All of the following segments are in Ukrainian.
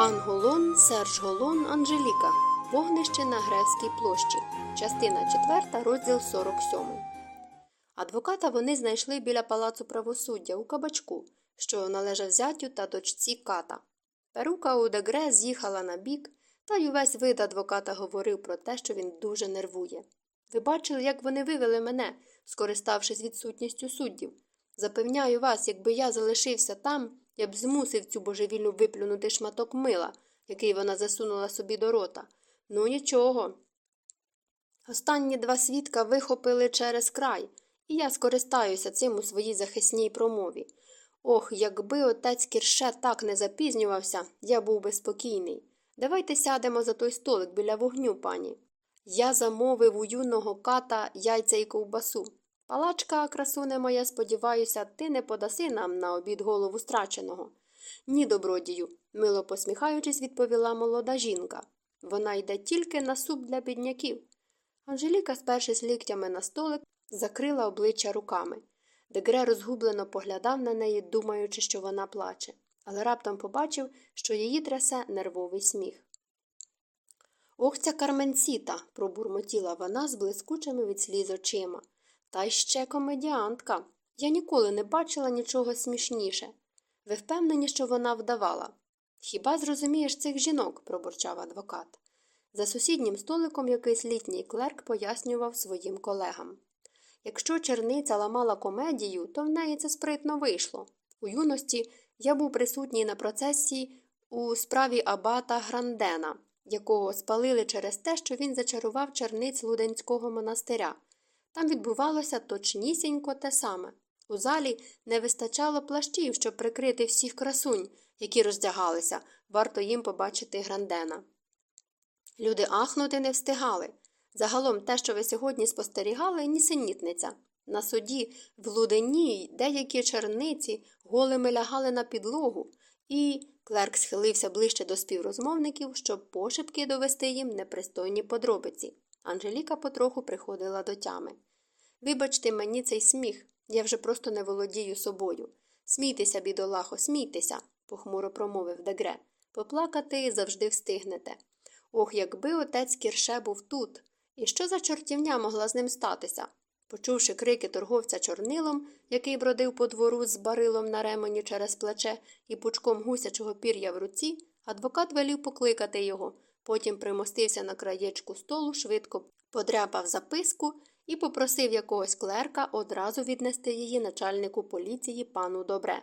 Анголон, Серж Голон, Анжеліка. Вогнище на Гревській площі. Частина 4, розділ 47. Адвоката вони знайшли біля палацу правосуддя у кабачку, що належав зятю та дочці ката. Перука у Дегре з'їхала на бік, та й увесь вид адвоката говорив про те, що він дуже нервує. Ви бачили, як вони вивели мене, скориставшись відсутністю суддів. Запевняю вас, якби я залишився там, я б змусив цю божевільну виплюнути шматок мила, який вона засунула собі до рота. Ну нічого. Останні два свідка вихопили через край, і я скористаюся цим у своїй захисній промові. Ох, якби отець Кірше так не запізнювався, я був би спокійний. Давайте сядемо за той столик біля вогню, пані. Я замовив у юного ката яйця і ковбасу. Палачка, красуне моя, сподіваюся, ти не подаси нам на обід голову страченого. Ні, добродію, мило посміхаючись, відповіла молода жінка. Вона йде тільки на суп для бідняків. Анжеліка, спершись ліктями на столик, закрила обличчя руками. Дегре розгублено поглядав на неї, думаючи, що вона плаче, але раптом побачив, що її трясе нервовий сміх. Ох, ця карменціта, пробурмотіла вона з блискучими від сліз очима. Та ще комедіантка. Я ніколи не бачила нічого смішніше. Ви впевнені, що вона вдавала? Хіба зрозумієш цих жінок? пробурчав адвокат. За сусіднім столиком якийсь літній клерк пояснював своїм колегам. Якщо черниця ламала комедію, то в неї це спритно вийшло. У юності я був присутній на процесі у справі абата Грандена, якого спалили через те, що він зачарував черниць Луденського монастиря. Там відбувалося точнісінько те саме. У залі не вистачало плащів, щоб прикрити всіх красунь, які роздягалися, варто їм побачити Грандена. Люди ахнути не встигали. Загалом те, що ви сьогодні спостерігали, нісенітниця. На суді в лудені деякі черниці голими лягали на підлогу, і клерк схилився ближче до співрозмовників, щоб пошепки довести їм непристойні подробиці. Анжеліка потроху приходила до тями. Вибачте мені цей сміх, я вже просто не володію собою. Смійтеся, бідолахо, смійтеся, похмуро промовив Дегре. Поплакати завжди встигнете. Ох, якби отець Кірше був тут. І що за чортівня могла з ним статися? Почувши крики торговця чорнилом, який бродив по двору з барилом на ремені через плече і пучком гусячого пір'я в руці, адвокат велів покликати його, потім примостився на краєчку столу, швидко подряпав записку і попросив якогось клерка одразу віднести її начальнику поліції пану Добре.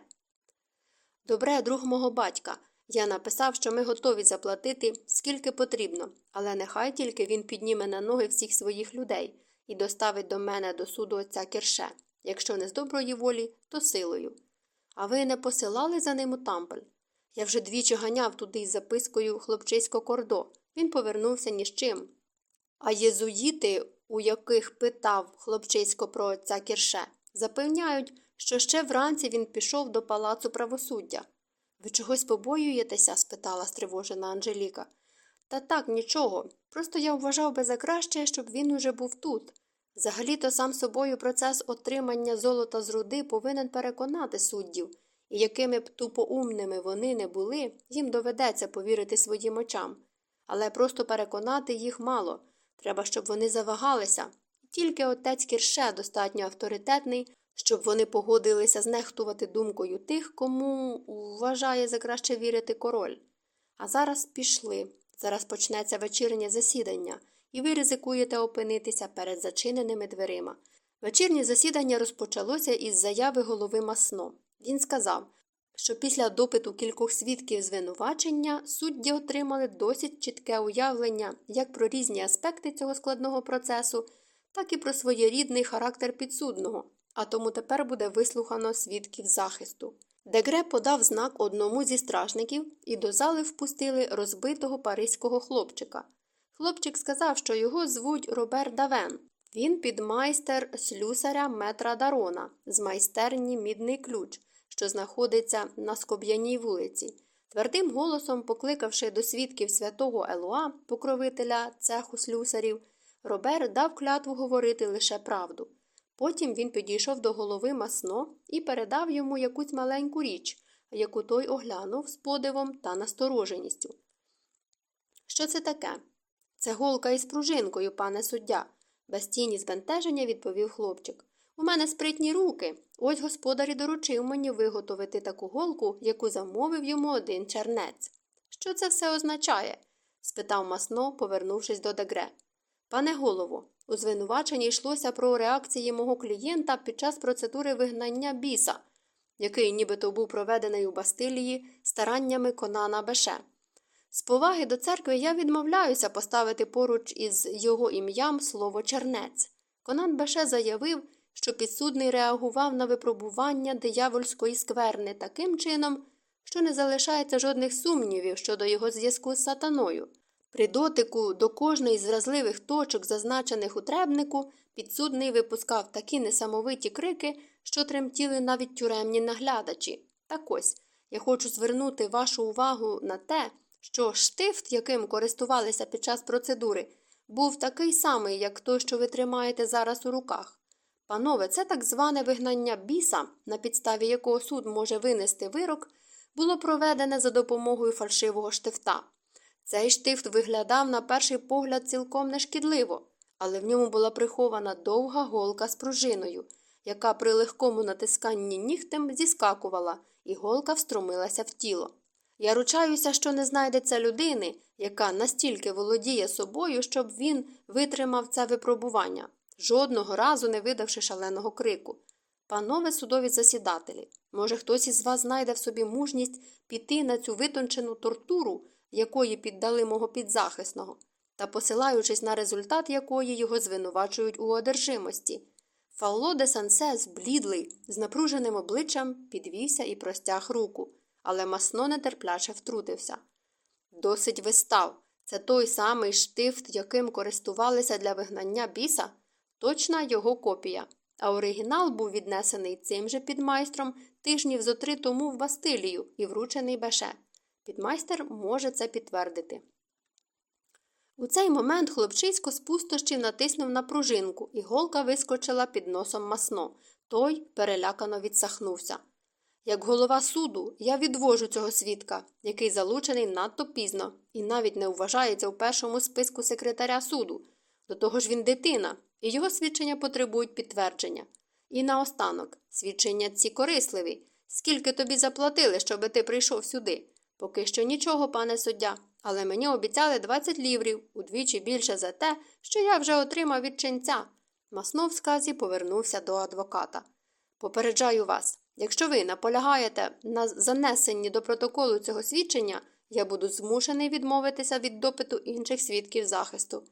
Добре, друг мого батька. Я написав, що ми готові заплатити скільки потрібно, але нехай тільки він підніме на ноги всіх своїх людей і доставить до мене до суду отця Кірше. Якщо не з доброї волі, то силою. А ви не посилали за ним у тампель? Я вже двічі ганяв туди із запискою хлопчисько кордо. Він повернувся ні з чим. А єзуїти, у яких питав хлопчисько про отця Кірше, запевняють, що ще вранці він пішов до палацу правосуддя. Ви чогось побоюєтеся? спитала стривожена Анжеліка. Та так, нічого. Просто я вважав би за краще, щоб він уже був тут. Взагалі то сам собою процес отримання золота з руди повинен переконати суддів, і якими б тупоумними вони не були, їм доведеться повірити своїм очам. Але просто переконати їх мало. Треба, щоб вони завагалися. Тільки отець Кірше достатньо авторитетний, щоб вони погодилися знехтувати думкою тих, кому вважає за краще вірити король. А зараз пішли. Зараз почнеться вечірнє засідання, і ви ризикуєте опинитися перед зачиненими дверима. Вечірнє засідання розпочалося із заяви голови Масно. Він сказав, що після допиту кількох свідків звинувачення судді отримали досить чітке уявлення як про різні аспекти цього складного процесу, так і про своєрідний характер підсудного, а тому тепер буде вислухано свідків захисту. Дегре подав знак одному зі стражників і до зали впустили розбитого паризького хлопчика. Хлопчик сказав, що його звуть Робер Давен. Він підмайстер слюсаря метра Дарона з майстерні Мідний ключ, що знаходиться на Скоб'яній вулиці. Твердим голосом, покликавши до свідків святого Елуа, покровителя цеху слюсарів, Робер дав клятву говорити лише правду. Потім він підійшов до голови масно і передав йому якусь маленьку річ, яку той оглянув з подивом та настороженістю. Що це таке? Це голка із пружинкою, пане суддя, без тіні збентеження відповів хлопчик. У мене спритні руки. Ось господар і доручив мені виготовити таку голку, яку замовив йому один чернець. Що це все означає? спитав масно, повернувшись до Дегре. Пане голово, у звинуваченні йшлося про реакції мого клієнта під час процедури вигнання біса, який нібито був проведений у Бастилії стараннями Конана Беше. З поваги до церкви я відмовляюся поставити поруч із його ім'ям слово чернець. Конан Беше заявив, що підсудний реагував на випробування диявольської скверни таким чином, що не залишається жодних сумнівів щодо його зв'язку з сатаною. При дотику до кожної з вразливих точок, зазначених у требнику, підсудний випускав такі несамовиті крики, що тремтіли навіть тюремні наглядачі. Так ось я хочу звернути вашу увагу на те, що штифт, яким користувалися під час процедури, був такий самий, як той, що ви тримаєте зараз у руках. Панове, це так зване вигнання біса, на підставі якого суд може винести вирок, було проведене за допомогою фальшивого штифта. Цей штифт виглядав на перший погляд цілком нешкідливо, але в ньому була прихована довга голка з пружиною, яка при легкому натисканні нігтем зіскакувала, і голка встромилася в тіло. Я ручаюся, що не знайдеться людини, яка настільки володіє собою, щоб він витримав це випробування, жодного разу не видавши шаленого крику. Панове судові засідателі, може, хтось із вас знайде в собі мужність піти на цю витончену тортуру, якої піддали мого підзахисного, та посилаючись на результат якої його звинувачують у одержимості. Фалло де Сансес, блідлий, з напруженим обличчям, підвівся і простяг руку але масно нетерпляче втрутився. Досить вистав. Це той самий штифт, яким користувалися для вигнання біса, точна його копія, а оригінал був віднесений цим же підмайстром тижнів зо три тому в Бастилію і вручений Беше. Підмайстер може це підтвердити. У цей момент хлопчисько з пустощів натиснув на пружинку, і голка вискочила під носом масно. Той перелякано відсахнувся. Як голова суду, я відвожу цього свідка, який залучений надто пізно і навіть не вважається у першому списку секретаря суду. До того ж він дитина, і його свідчення потребують підтвердження. І наостанок, свідчення ці корисливі. Скільки тобі заплатили, щоби ти прийшов сюди? Поки що нічого, пане суддя, але мені обіцяли 20 ліврів, удвічі більше за те, що я вже отримав від ченця. Маснов в сказі повернувся до адвоката. Попереджаю вас. Якщо ви наполягаєте на занесенні до протоколу цього свідчення, я буду змушений відмовитися від допиту інших свідків захисту.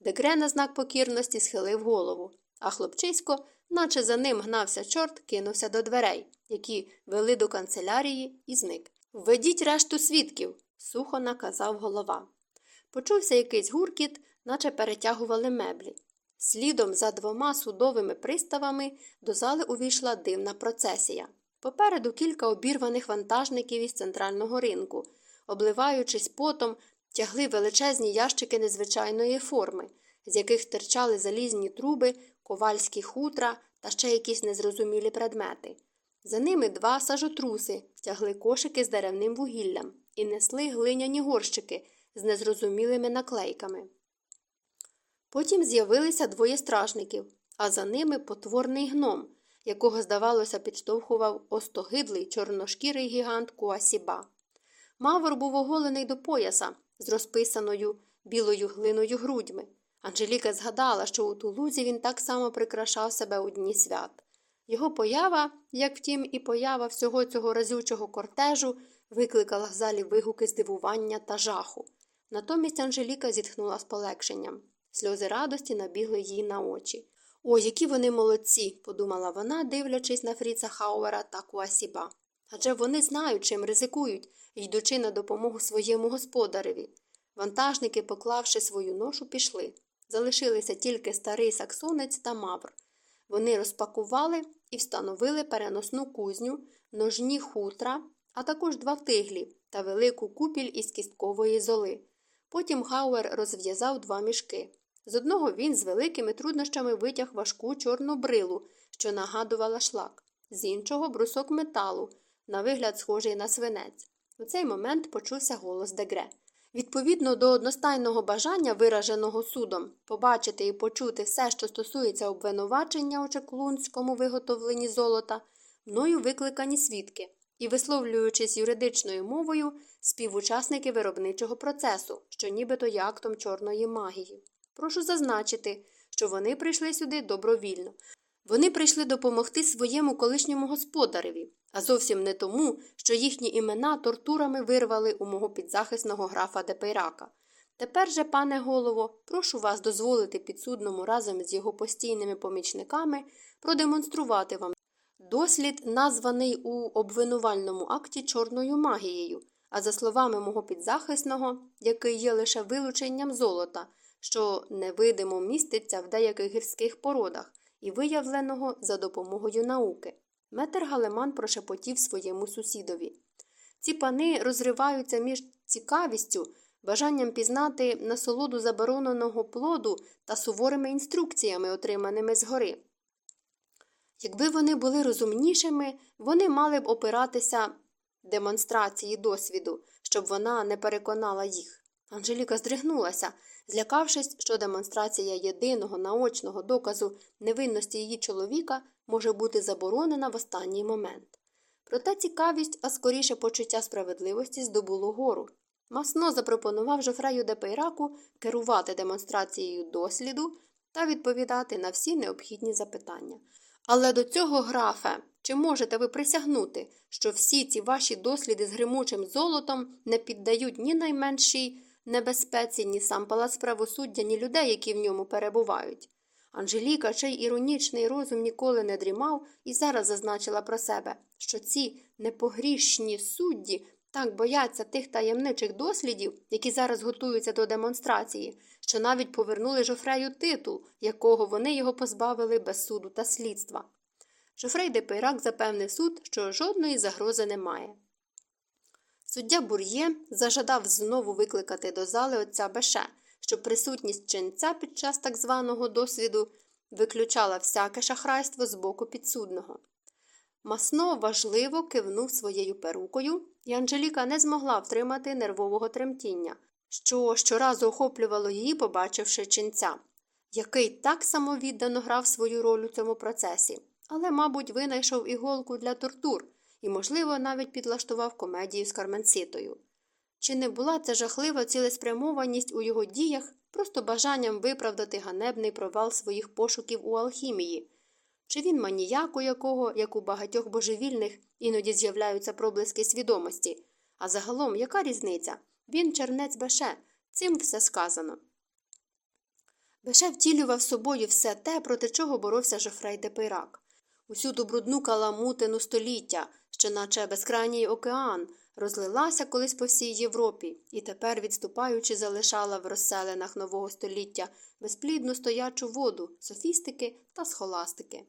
Дегре на знак покірності схилив голову, а хлопчисько, наче за ним гнався чорт, кинувся до дверей, які вели до канцелярії, і зник. Введіть решту свідків, сухо наказав голова. Почувся якийсь гуркіт, наче перетягували меблі. Слідом за двома судовими приставами до зали увійшла дивна процесія. Попереду кілька обірваних вантажників із центрального ринку, обливаючись потом, тягли величезні ящики незвичайної форми, з яких стирчали залізні труби, ковальські хутра та ще якісь незрозумілі предмети. За ними два сажотруси тягли кошики з деревним вугіллям і несли глиняні горщики з незрозумілими наклейками. Потім з'явилися двоє стражників, а за ними потворний гном, якого, здавалося, підштовхував остогидлий чорношкірий гігант Куасіба. Мавр був оголений до пояса з розписаною білою глиною грудьми. Анжеліка згадала, що у тулузі він так само прикрашав себе у дні свят. Його поява, як втім, і поява всього цього разючого кортежу, викликала в залі вигуки здивування та жаху. Натомість Анжеліка зітхнула з полегшенням. Сльози радості набігли їй на очі. О, які вони молодці, подумала вона, дивлячись на Фріца Хауера та Куасіба. Адже вони знають, чим ризикують, йдучи на допомогу своєму господареві. Вантажники, поклавши свою ношу, пішли. Залишилися тільки старий саксонець та мавр. Вони розпакували і встановили переносну кузню, ножні хутра, а також два тиглі та велику купіль із кісткової золи. Потім Хауер розв'язав два мішки. З одного він з великими труднощами витяг важку чорну брилу, що нагадувала шлак, з іншого брусок металу, на вигляд схожий на свинець. У цей момент почувся голос Дегре. Відповідно до одностайного бажання, вираженого судом, побачити і почути все, що стосується обвинувачення у чеклунському виготовленні золота, мною викликані свідки, і, висловлюючись юридичною мовою, співучасники виробничого процесу, що нібито є актом чорної магії. Прошу зазначити, що вони прийшли сюди добровільно. Вони прийшли допомогти своєму колишньому господареві, а зовсім не тому, що їхні імена тортурами вирвали у мого підзахисного графа Депейрака. Тепер же, пане голово, прошу вас дозволити підсудному разом з його постійними помічниками продемонструвати вам дослід, названий у обвинувальному акті чорною магією, а за словами мого підзахисного, який є лише вилученням золота, що невидимо міститься в деяких гірських породах і виявленого за допомогою науки. Метр Галеман прошепотів своєму сусідові. Ці пани розриваються між цікавістю, бажанням пізнати насолоду забороненого плоду та суворими інструкціями, отриманими згори. Якби вони були розумнішими, вони мали б опиратися демонстрації досвіду, щоб вона не переконала їх. Анжеліка здригнулася, злякавшись, що демонстрація єдиного наочного доказу невинності її чоловіка може бути заборонена в останній момент. Проте цікавість, а скоріше почуття справедливості здобуло гору. Масно запропонував Жофрею де Пейраку керувати демонстрацією досліду та відповідати на всі необхідні запитання. Але до цього, графе, чи можете ви присягнути, що всі ці ваші досліди з гримучим золотом не піддають ні найменшій небезпеці, ні сам палац правосуддя, ні людей, які в ньому перебувають? Анжеліка, чий іронічний розум ніколи не дрімав, і зараз зазначила про себе, що ці непогрішні судді так бояться тих таємничих дослідів, які зараз готуються до демонстрації, що навіть повернули Жофрею титул, якого вони його позбавили без суду та слідства. Жофрей де запевнив суд, що жодної загрози немає. Суддя Бур'є зажадав знову викликати до зали отця Беше, щоб присутність ченця під час так званого досвіду виключала всяке шахрайство з боку підсудного. Масно важливо кивнув своєю перукою, і Анжеліка не змогла втримати нервового тремтіння, що щоразу охоплювало її, побачивши ченця, який так самовіддано грав свою роль у цьому процесі, але, мабуть, винайшов іголку для тортур і, можливо, навіть підлаштував комедію з Карменцитою. Чи не була це жахлива цілеспрямованість у його діях, просто бажанням виправдати ганебний провал своїх пошуків у алхімії? Чи він маніяк, у якого, як у багатьох божевільних, іноді з'являються проблиски свідомості? А загалом, яка різниця? Він чернець Беше, цим все сказано. Беше втілював собою все те, проти чого боровся Жофрей де Пейрак. Усю ту брудну каламутину століття, що, наче безкрайній океан, розлилася колись по всій Європі і тепер, відступаючи, залишала в розселенах нового століття безплідну стоячу воду, софістики та схоластики.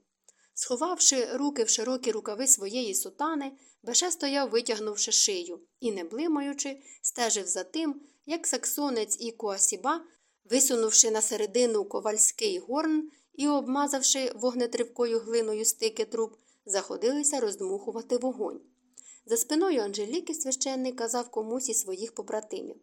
Сховавши руки в широкі рукави своєї сутани, Беше стояв, витягнувши шию, і, не блимаючи, стежив за тим, як саксонець і Куасіба, висунувши на середину ковальський горн і обмазавши вогнетривкою глиною стики труб, заходилися роздмухувати вогонь. За спиною Анжеліки священник казав комусь із своїх побратимів.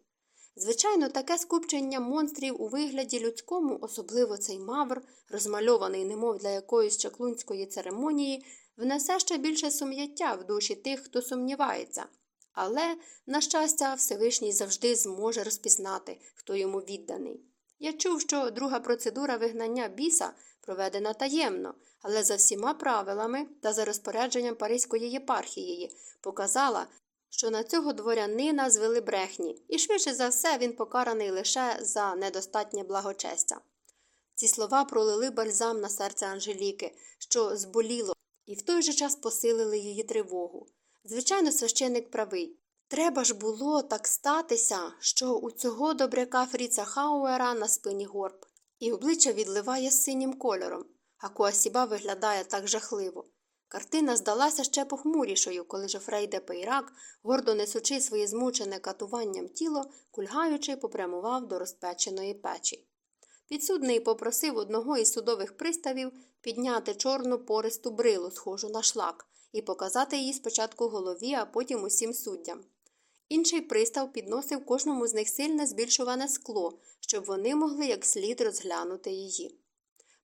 Звичайно, таке скупчення монстрів у вигляді людському, особливо цей мавр, розмальований, немов для якоїсь чаклунської церемонії, внесе ще більше сум'яття в душі тих, хто сумнівається. Але, на щастя, Всевишній завжди зможе розпізнати, хто йому відданий. Я чув, що друга процедура вигнання біса проведена таємно, але за всіма правилами та за розпорядженням Паризької єпархії показала, що на цього дворянина звели брехні, і швидше за все він покараний лише за недостатнє благочестя. Ці слова пролили бальзам на серце Анжеліки, що зболіло, і в той же час посилили її тривогу. Звичайно, священик правий. Треба ж було так статися, що у цього добряка Фріца Хауера на спині горб, і обличчя відливає синім кольором, а Куасіба виглядає так жахливо. Картина здалася ще похмурішою, коли Жофрей де Пейрак, гордо несучи своє змучене катуванням тіло, кульгаючи, попрямував до розпеченої печі. Підсудний попросив одного із судових приставів підняти чорну пористу брилу, схожу на шлак, і показати її спочатку голові, а потім усім суддям. Інший пристав підносив кожному з них сильне збільшуване скло, щоб вони могли як слід розглянути її.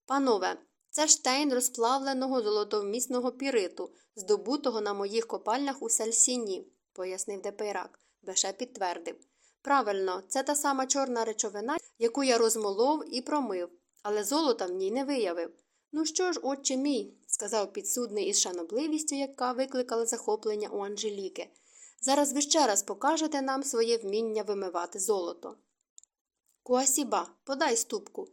Панове, це штейн розплавленого золотовмісного піриту, здобутого на моїх копальнях у Сальсіні, пояснив де Пейрак. Беше підтвердив. Правильно, це та сама чорна речовина, яку я розмолов і промив, але золота в ній не виявив. Ну що ж, отче мій, сказав підсудний із шанобливістю, яка викликала захоплення у Анжеліки. Зараз ви ще раз покажете нам своє вміння вимивати золото. Куасіба, подай ступку.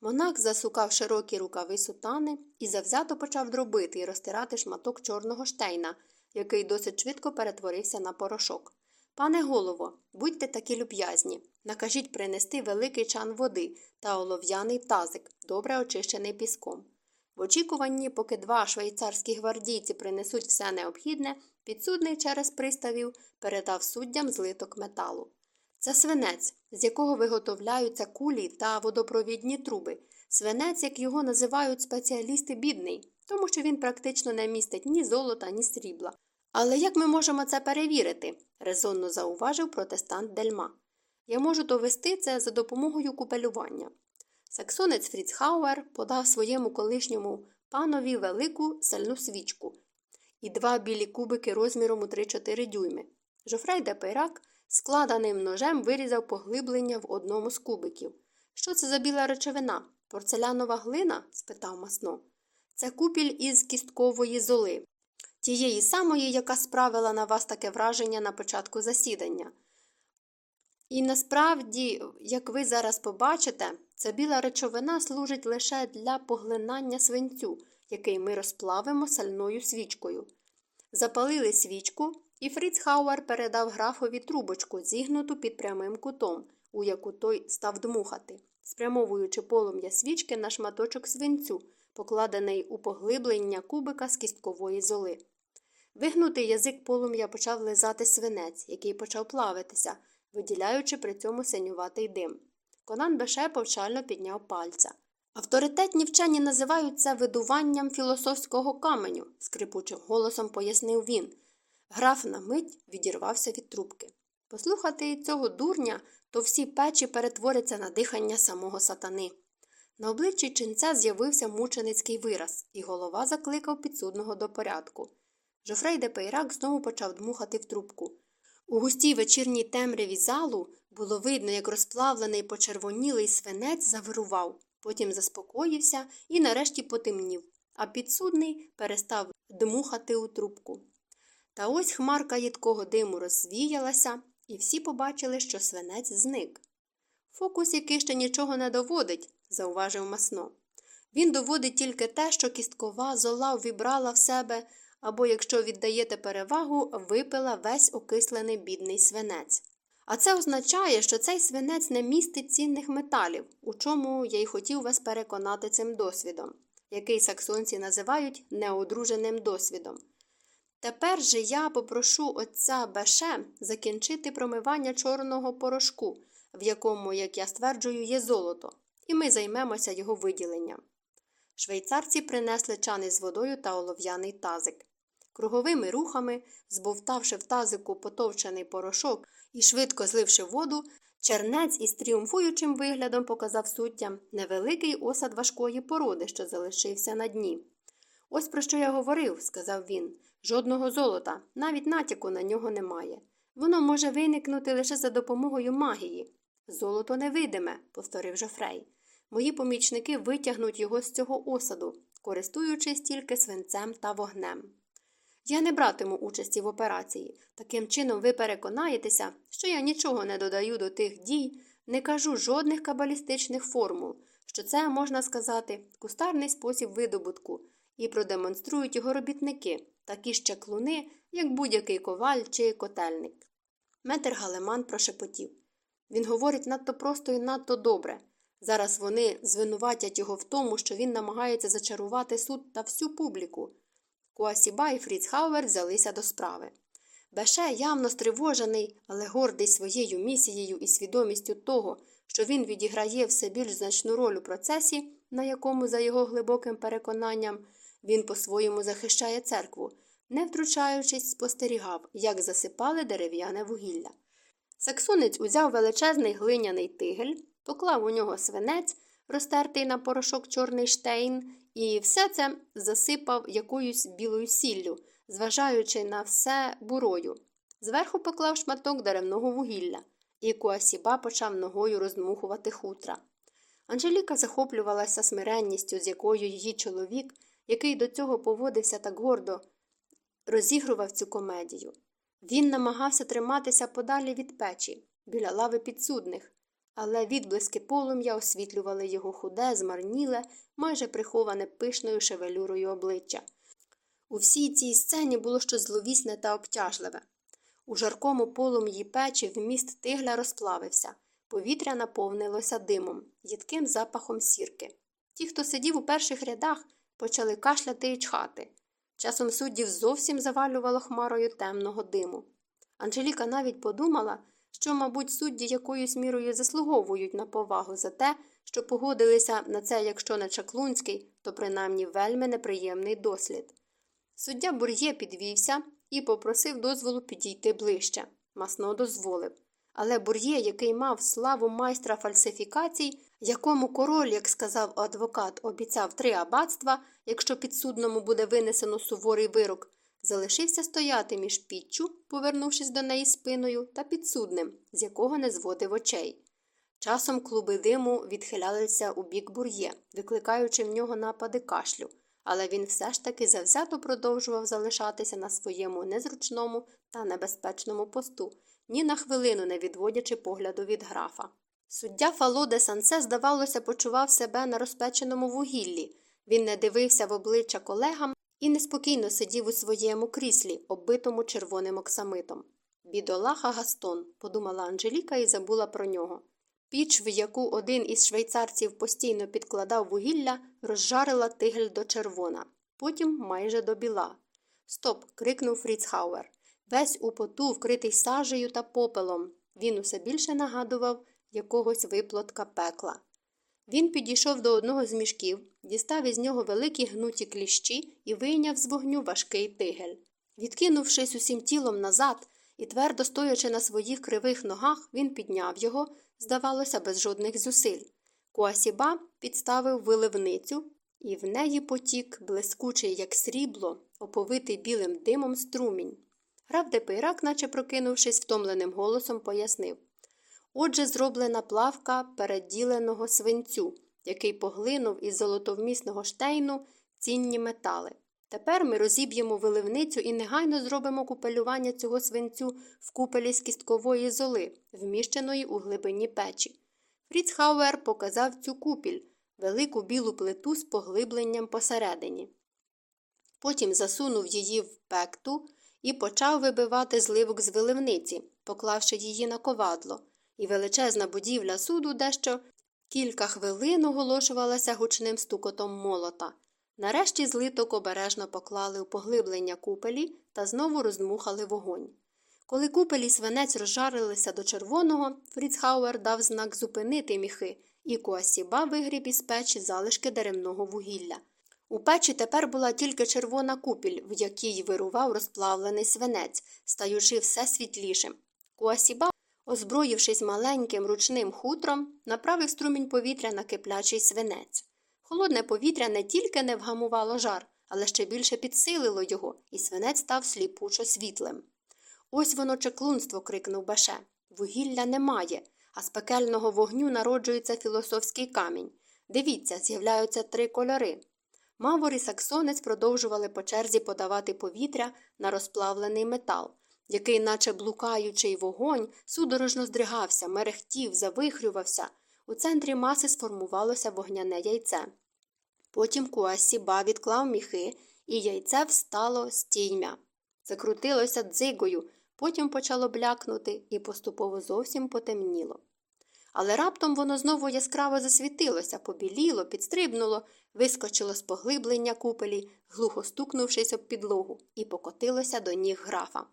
Монах засукав широкі рукави сутани і завзято почав дробити і розтирати шматок чорного штейна, який досить швидко перетворився на порошок. Пане голово, будьте такі люб'язні. Накажіть принести великий чан води та олов'яний тазик, добре очищений піском. В очікуванні, поки два швейцарські гвардійці принесуть все необхідне, підсудний через приставів передав суддям злиток металу. Це свинець, з якого виготовляються кулі та водопровідні труби. Свинець, як його називають спеціалісти, бідний, тому що він практично не містить ні золота, ні срібла. Але як ми можемо це перевірити? резонно зауважив протестант Дельма. Я можу довести це за допомогою купелювання. Саксонець Фріцхауер подав своєму колишньому панові велику сальну свічку і два білі кубики розміром у 3-4 дюйми. Жофрей де Пейрак складеним ножем вирізав поглиблення в одному з кубиків. Що це за біла речовина? Порцелянова глина? спитав масно. Це купіль із кісткової золи, тієї самої, яка справила на вас таке враження на початку засідання. І насправді, як ви зараз побачите, ця біла речовина служить лише для поглинання свинцю, який ми розплавимо сальною свічкою. Запалили свічку, і Фріц Хауер передав графові трубочку, зігнуту під прямим кутом, у яку той став дмухати, спрямовуючи полум'я свічки на шматочок свинцю, покладений у поглиблення кубика з кісткової золи. Вигнутий язик полум'я почав лизати свинець, який почав плавитися, виділяючи при цьому синюватий дим. Конан Беше повчально підняв пальця. Авторитетні вчені називають це видуванням філософського каменю, скрипучим голосом пояснив він. Граф на мить відірвався від трубки. Послухати цього дурня, то всі печі перетворяться на дихання самого сатани. На обличчі ченця з'явився мученицький вираз, і голова закликав підсудного до порядку. Жофрей де Пейрак знову почав дмухати в трубку. У густій вечірній темряві залу було видно, як розплавлений почервонілий свинець завирував, потім заспокоївся і нарешті потемнів, а підсудний перестав дмухати у трубку. Та ось хмарка їдкого диму розвіялася, і всі побачили, що свинець зник. Фокус, який ще нічого не доводить, зауважив масно. Він доводить тільки те, що кісткова зола вібрала в себе або, якщо віддаєте перевагу, випила весь окислений бідний свинець. А це означає, що цей свинець не містить цінних металів, у чому я й хотів вас переконати цим досвідом, який саксонці називають неодруженим досвідом. Тепер же я попрошу отця Беше закінчити промивання чорного порошку, в якому, як я стверджую, є золото, і ми займемося його виділенням. Швейцарці принесли чани з водою та олов'яний тазик. Круговими рухами, збовтавши в тазику потовчений порошок і швидко зливши воду, чернець із тріумфуючим виглядом показав суттям невеликий осад важкої породи, що залишився на дні. Ось про що я говорив, сказав він. Жодного золота, навіть натяку на нього немає. Воно може виникнути лише за допомогою магії. Золото невидиме, повторив Жофрей. Мої помічники витягнуть його з цього осаду, користуючись тільки свинцем та вогнем. Я не братиму участі в операції. Таким чином ви переконаєтеся, що я нічого не додаю до тих дій, не кажу жодних кабалістичних формул, що це, можна сказати, кустарний спосіб видобутку, і продемонструють його робітники, такі ж чаклуни, як будь-який коваль чи котельник. Метр Галеман прошепотів. Він говорить надто просто і надто добре. Зараз вони звинуватять його в тому, що він намагається зачарувати суд та всю публіку. Куасіба і Фріцхауер взялися до справи. Беше, явно стривожений, але гордий своєю місією і свідомістю того, що він відіграє все більш значну роль у процесі, на якому, за його глибоким переконанням, він по-своєму захищає церкву, не втручаючись, спостерігав, як засипали дерев'яне вугілля. Саксонець узяв величезний глиняний тигель, поклав у нього свинець, розтертий на порошок чорний штейн, і все це засипав якоюсь білою сіллю, зважаючи на все бурою. Зверху поклав шматок деревного вугілля, і Куасіба почав ногою роздмухувати хутра. Анжеліка захоплювалася смиренністю, з якою її чоловік, який до цього поводився так гордо, розігрував цю комедію. Він намагався триматися подалі від печі, біля лави підсудних, але відблиски полум'я освітлювали його худе, змарніле, майже приховане пишною шевелюрою обличчя. У всій цій сцені було щось зловісне та обтяжливе. У жаркому полум'ї печі вміст тигля розплавився, повітря наповнилося димом, їдким запахом сірки. Ті, хто сидів у перших рядах, почали кашляти і чхати. Часом суддів зовсім завалювало хмарою темного диму. Анжеліка навіть подумала, що, мабуть, судді якоюсь мірою заслуговують на повагу за те, що погодилися на це, якщо не чаклунський, то принаймні вельми неприємний дослід. Суддя Бур'є підвівся і попросив дозволу підійти ближче. Масно дозволив. Але Бур'є, який мав славу майстра фальсифікацій, якому король, як сказав адвокат, обіцяв три аббатства, якщо підсудному буде винесено суворий вирок, залишився стояти між піччю, повернувшись до неї спиною, та підсудним, з якого не зводив очей. Часом клуби диму відхилялися у бік бур'є, викликаючи в нього напади кашлю, але він все ж таки завзято продовжував залишатися на своєму незручному та небезпечному посту, ні на хвилину не відводячи погляду від графа. Суддя Фало де Сансе, здавалося, почував себе на розпеченому вугіллі. Він не дивився в обличчя колегам і неспокійно сидів у своєму кріслі, оббитому червоним оксамитом. Бідолаха Гастон, подумала Анжеліка і забула про нього. Піч, в яку один із швейцарців постійно підкладав вугілля, розжарила тигель до червона, потім майже до біла. Стоп. крикнув Фріцхауер. Весь у поту, вкритий сажею та попелом. Він усе більше нагадував якогось виплотка пекла. Він підійшов до одного з мішків, дістав із нього великі гнуті кліщі і вийняв з вогню важкий тигель. Відкинувшись усім тілом назад і твердо стоячи на своїх кривих ногах, він підняв його, здавалося, без жодних зусиль. Куасіба підставив виливницю, і в неї потік, блискучий, як срібло, оповитий білим димом струмінь. Граф де Пейрак, наче прокинувшись, втомленим голосом, пояснив Отже, зроблена плавка веркблейного свинцю, який поглинув із золотовмісного штейну цінні метали. Тепер ми розіб'ємо виливницю і негайно зробимо купелювання цього свинцю в купелі з кісткової золи, вміщеної у глибині печі. Фріцхауер показав цю купіль, велику білу плиту з поглибленням посередині. Потім засунув її в пекту і почав вибивати зливок з виливниці, поклавши її на ковадло і величезна будівля суду дещо кілька хвилин оголошувалася гучним стукотом молота. Нарешті злиток обережно поклали у поглиблення купелі та знову роздмухали вогонь. Коли купелі свинець розжарилися до червоного, Фріцхауер дав знак зупинити міхи, і Куасіба вигріб із печі залишки деремного вугілля. У печі тепер була тільки червона купіль, в якій вирував розплавлений свинець, стаючи все світлішим. Куасіба озброївшись маленьким ручним хутром, направив струмінь повітря на киплячий свинець. Холодне повітря не тільки не вгамувало жар, але ще більше підсилило його, і свинець став сліпучо світлим. Ось воно чеклунство. крикнув Баше. Вугілля немає, а з пекельного вогню народжується філософський камінь. Дивіться, з'являються три кольори. Мавор і саксонець продовжували по черзі подавати повітря на розплавлений метал, який, наче блукаючий вогонь, судорожно здригався, мерехтів, завихрювався. У центрі маси сформувалося вогняне яйце. Потім Куасіба відклав міхи, і яйце встало з тіньмя. Закрутилося дзигою, потім почало блякнути і поступово зовсім потемніло. Але раптом воно знову яскраво засвітилося, побіліло, підстрибнуло, вискочило з поглиблення купелі, глухо стукнувшись об підлогу, і покотилося до ніг графа.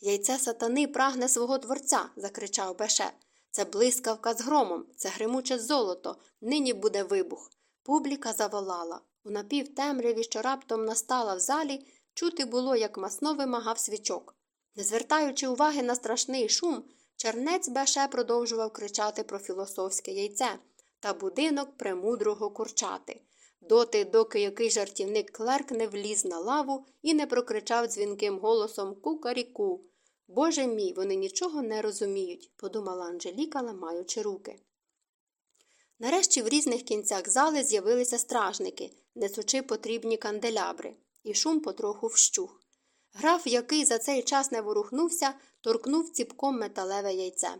Яйце сатани прагне свого творця, закричав Беше. Це блискавка з громом, це гримуче золото, нині буде вибух. Публіка заволала. У напівтемряві, що раптом настала в залі, Чути було, як масно вимагав свічок. Не звертаючи уваги на страшний шум, чернець Беше продовжував кричати про філософське яйце та будинок премудрого курчати. Доти, доки який жартівник клерк не вліз на лаву і не прокричав дзвінким голосом кукаріку. Боже мій, вони нічого не розуміють, подумала Анжеліка, ламаючи руки. Нарешті в різних кінцях зали з'явилися стражники, несучи потрібні канделябри, і шум потроху вщух. Граф, який за цей час не ворухнувся, торкнув ціпком металеве яйце.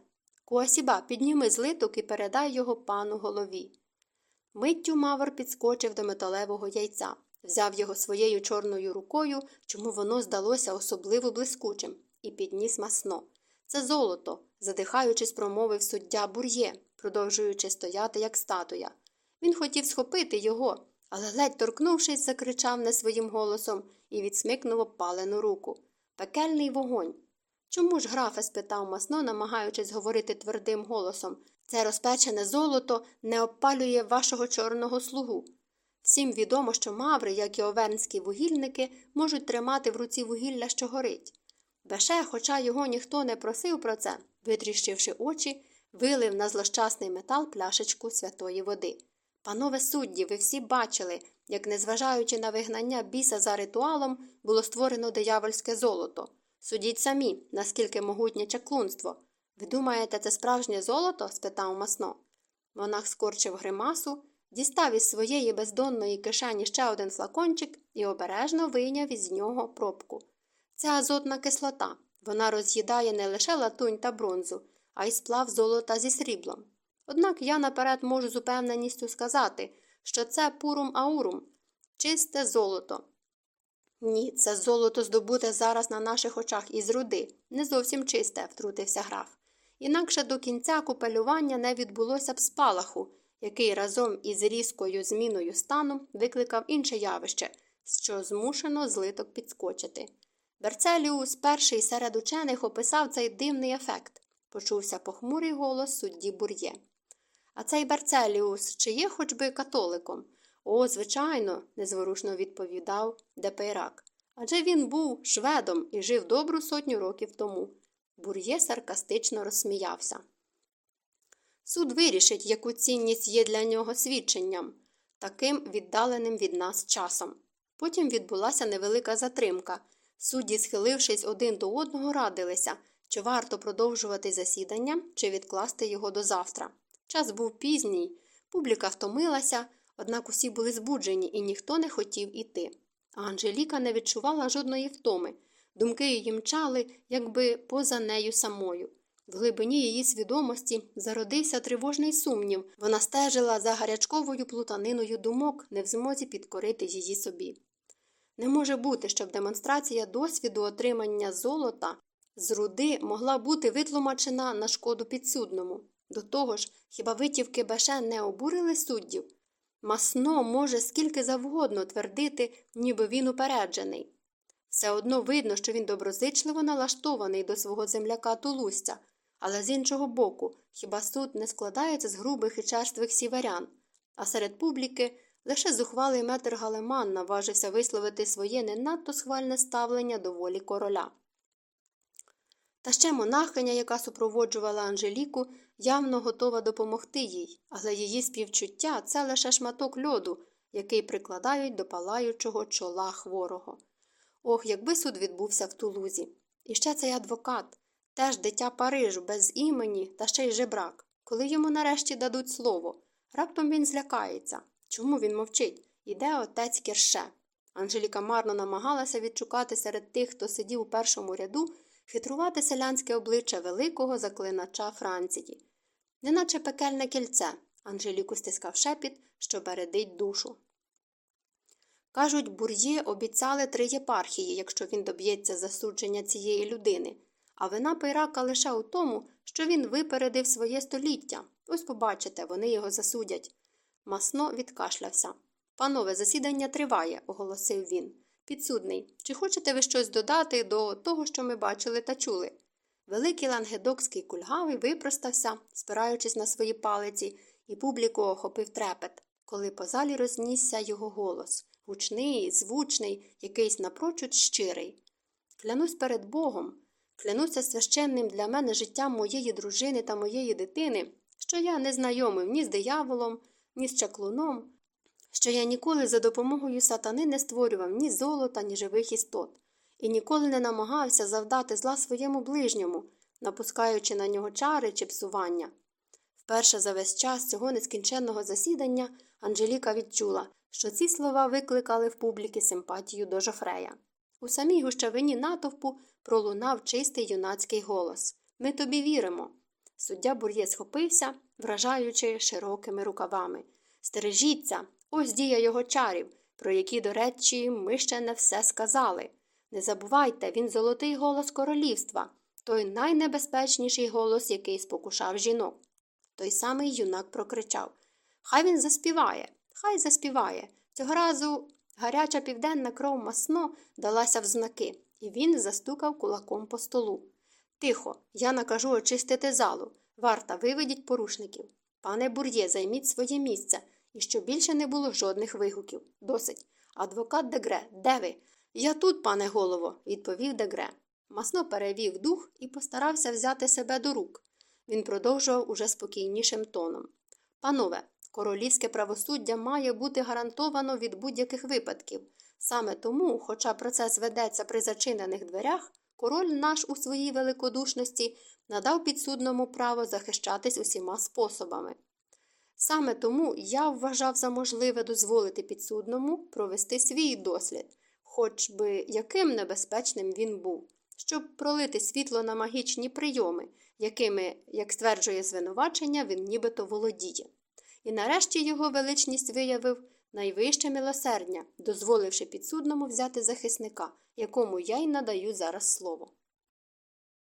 Куасіба, підніми злиток і передай його пану голові. Миттю Мавр підскочив до металевого яйця, взяв його своєю чорною рукою, чому воно здалося особливо блискучим, і підніс масно. Це золото, задихаючись, промовив суддя бур'є, продовжуючи стояти, як статуя. Він хотів схопити його, але, ледь торкнувшись, закричав не своїм голосом і відсмикнув опалену руку. Пекельний вогонь. Чому ж, графе? спитав масно, намагаючись говорити твердим голосом. Це розпечене золото не обпалює вашого чорного слугу. Всім відомо, що маври, як і овернські вугільники, можуть тримати в руці вугілля, що горить. Беше, хоча його ніхто не просив про це, витріщивши очі, вилив на злощасний метал пляшечку святої води. Панове судді, ви всі бачили, як, незважаючи на вигнання біса за ритуалом, було створено диявольське золото. Судіть самі, наскільки могутнє чаклунство. Ви думаєте, це справжнє золото? спитав масно. Монах скорчив гримасу, дістав із своєї бездонної кишені ще один флакончик і обережно вийняв із нього пробку. Це азотна кислота. Вона роз'їдає не лише латунь та бронзу, а й сплав золота зі сріблом. Однак я наперед можу з упевненістю сказати, що це пурум аурум, чисте золото. Ні, це золото здобуте зараз на наших очах із руди, не зовсім чисте, втрутився граф. Інакше до кінця купелювання не відбулося б спалаху, який разом із різкою зміною стану викликав інше явище, що змушене злиток підскочити. Берцеліус, перший серед учених, описав цей дивний ефект, почувся похмурий голос судді Бур'є. А цей Берцеліус чи є хоч би католиком? О, звичайно, незворушно відповідав де Пейрак. Адже він був шведом і жив добру сотню років тому. Бур'є саркастично розсміявся. Суд вирішить, яку цінність має для нього свідченням, таким віддаленим від нас часом. Потім відбулася невелика затримка. Судді, схилившись один до одного, радилися, чи варто продовжувати засідання, чи відкласти його до завтра. Час був пізній, публіка втомилася, однак усі були збуджені і ніхто не хотів іти. А Анжеліка не відчувала жодної втоми. Думки її мчали, якби поза нею самою. В глибині її свідомості зародився тривожний сумнів. Вона стежила за гарячковою плутаниною думок, не в змозі підкорити її собі. Не може бути, щоб демонстрація досвіду отримання золота з руди могла бути витлумачена на шкоду підсудному. До того ж, хіба витівки Беше не обурили суддів? Масно може скільки завгодно твердити, ніби він упереджений. Все одно видно, що він доброзичливо налаштований до свого земляка Тулустя, але з іншого боку, хіба суд не складається з грубих і черствих сіверян, а серед публіки лише зухвалий метр Галеман наважився висловити своє не надто схвальне ставлення до волі короля. Та ще монахиня, яка супроводжувала Анжеліку, явно готова допомогти їй, але її співчуття це лише шматок льоду, який прикладають до палаючого чола хворого. Ох, якби суд відбувся в тулузі. І ще цей адвокат, теж дитя Парижу, без імені та ще й жебрак. Коли йому нарешті дадуть слово, раптом він злякається. Чому він мовчить? Іде отець Кірше. Анжеліка марно намагалася відшукати серед тих, хто сидів у першому ряду, хитрувати селянське обличчя великого заклинача Франції. Неначе пекельне кільце. Анжеліку стискав шепіт, що бередить душу. Кажуть, бур'є обіцяли три єпархії, якщо він доб'ється засудження цієї людини, а вина Пейрака лише у тому, що він випередив своє століття. Ось побачите, вони його засудять. Масно відкашлявся. Панове, засідання триває, оголосив він. Підсудний, чи хочете ви щось додати до того, що ми бачили та чули? Великий лангедокський кульгавий випростався, спираючись на свої палиці, і публіку охопив трепет, коли по залі рознісся його голос гучний, звучний, якийсь напрочуд щирий. Клянусь перед Богом, клянуся священним для мене життям моєї дружини та моєї дитини, що я не знайомив ні з дияволом, ні з чаклуном, що я ніколи за допомогою сатани не створював ні золота, ні живих істот, і ніколи не намагався завдати зла своєму ближньому, напускаючи на нього чари чи псування. Вперше за весь час цього нескінченного засідання Анжеліка відчула, що ці слова викликали в публіки симпатію до Жофрея. У самій гущавині натовпу пролунав чистий юнацький голос Ми тобі віримо. Суддя Бур'є схопився, вражаючи широкими рукавами. Стережіться, ось дія його чарів, про які, до речі, ми ще не все сказали. Не забувайте, він золотий голос королівства, той найнебезпечніший голос, який спокушав жінок. Той самий юнак прокричав Хай він заспіває, хай заспіває. Цього разу гаряча південна кров масно далася в знаки, і він застукав кулаком по столу. Тихо, я накажу очистити залу. Варта, виведіть порушників. Пане бур'є, займіть своє місце, і щоб більше не було жодних вигуків. Досить. Адвокат Дегре, де ви? Я тут, пане голово, відповів Дегре. Масно перевів дух і постарався взяти себе до рук. Він продовжував уже спокійнішим тоном. Панове, королівське правосуддя має бути гарантовано від будь-яких випадків. Саме тому, хоча процес ведеться при зачинених дверях, король наш у своїй великодушності надав підсудному право захищатись усіма способами. Саме тому я вважав за можливе дозволити підсудному провести свій дослід, хоч би яким небезпечним він був, щоб пролити світло на магічні прийоми, якими, як стверджує звинувачення, він нібито володіє. І нарешті його величність виявив найвище милосердня, дозволивши підсудному взяти захисника, якому я й надаю зараз слово.